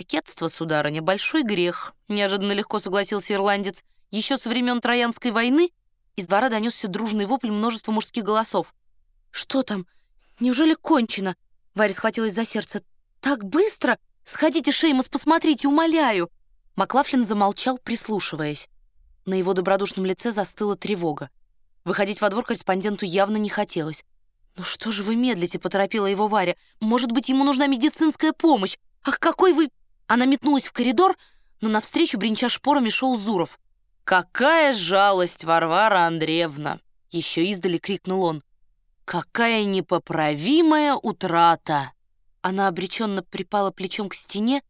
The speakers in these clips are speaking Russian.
«Кокетство, сударыня, большой грех», — неожиданно легко согласился ирландец. Еще со времен Троянской войны из двора донесся дружный вопль множества мужских голосов. «Что там? Неужели кончено?» Варя схватилась за сердце. «Так быстро? Сходите, Шеймус, посмотрите, умоляю!» Маклафлин замолчал, прислушиваясь. На его добродушном лице застыла тревога. Выходить во двор корреспонденту явно не хотелось. «Ну что же вы медлите?» — поторопила его Варя. «Может быть, ему нужна медицинская помощь? Ах, какой вы...» Она метнулась в коридор, но навстречу, бренча шпорами, шел Зуров. «Какая жалость, Варвара Андреевна!» — еще издали крикнул он. «Какая непоправимая утрата!» Она обреченно припала плечом к стене,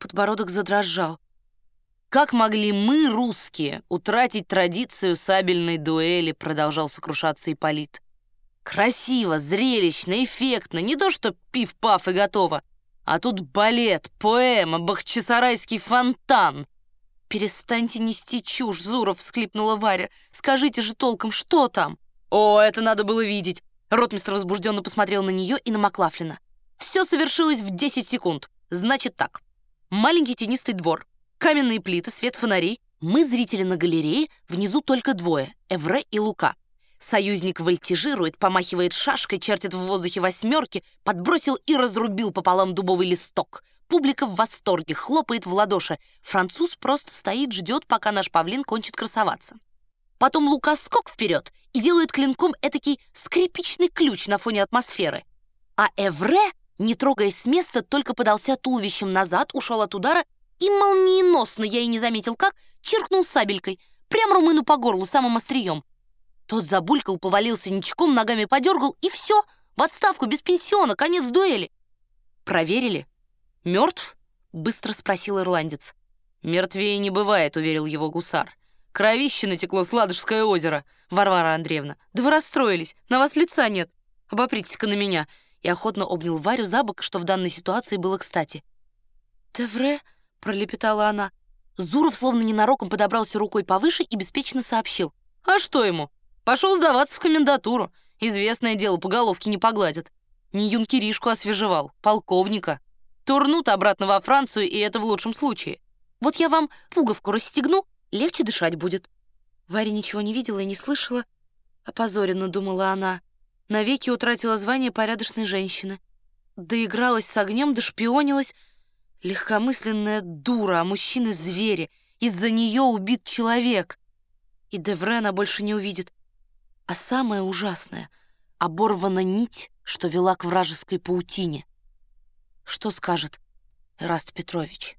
подбородок задрожал. «Как могли мы, русские, утратить традицию сабельной дуэли?» продолжал сокрушаться Ипполит. «Красиво, зрелищно, эффектно, не то что пиф-паф и готово. А тут балет, поэма, бахчисарайский фонтан. «Перестаньте нести чушь, Зуров!» — всхлипнула Варя. «Скажите же толком, что там?» «О, это надо было видеть!» Ротмистр возбужденно посмотрел на нее и на Маклафлина. «Все совершилось в 10 секунд. Значит так. Маленький тенистый двор, каменные плиты, свет фонарей. Мы, зрители на галерее, внизу только двое — Эвре и Лука. Союзник вольтижирует, помахивает шашкой, чертит в воздухе восьмерки, подбросил и разрубил пополам дубовый листок. Публика в восторге, хлопает в ладоши. Француз просто стоит, ждет, пока наш павлин кончит красоваться. Потом Лука скок вперед и делает клинком этакий скрипичный ключ на фоне атмосферы. А Эвре, не трогаясь с места, только подался туловищем назад, ушел от удара и молниеносно, я и не заметил как, чиркнул сабелькой, прям румыну по горлу самым острием. Тот забулькал, повалился ничком, ногами подергал, и все, в отставку, без пенсиона, конец дуэли. Проверили. Мертв? Быстро спросил ирландец. Мертвее не бывает, уверил его гусар. Кровище натекло с Ладожское озеро. Варвара Андреевна, да вы расстроились, на вас лица нет. Обопритесь-ка на меня. И охотно обнял Варю за бок, что в данной ситуации было кстати. «Тевре?» — пролепетала она. Зуров словно ненароком подобрался рукой повыше и беспечно сообщил. «А что ему? Пошел сдаваться в комендатуру. Известное дело, по головке не погладят. Не юнкеришку освежевал, полковника. Турнут обратно во Францию, и это в лучшем случае. Вот я вам пуговку расстегну, легче дышать будет». Варя ничего не видела и не слышала. Опозоренно, думала она. Навеки утратила звание порядочной женщины. Доигралась с огнем, дошпионилась. Легкомысленная дура, а мужчины — звери. Из-за нее убит человек. И Девре она больше не увидит. А самое ужасное — оборвана нить, что вела к вражеской паутине. Что скажет Эраст Петрович?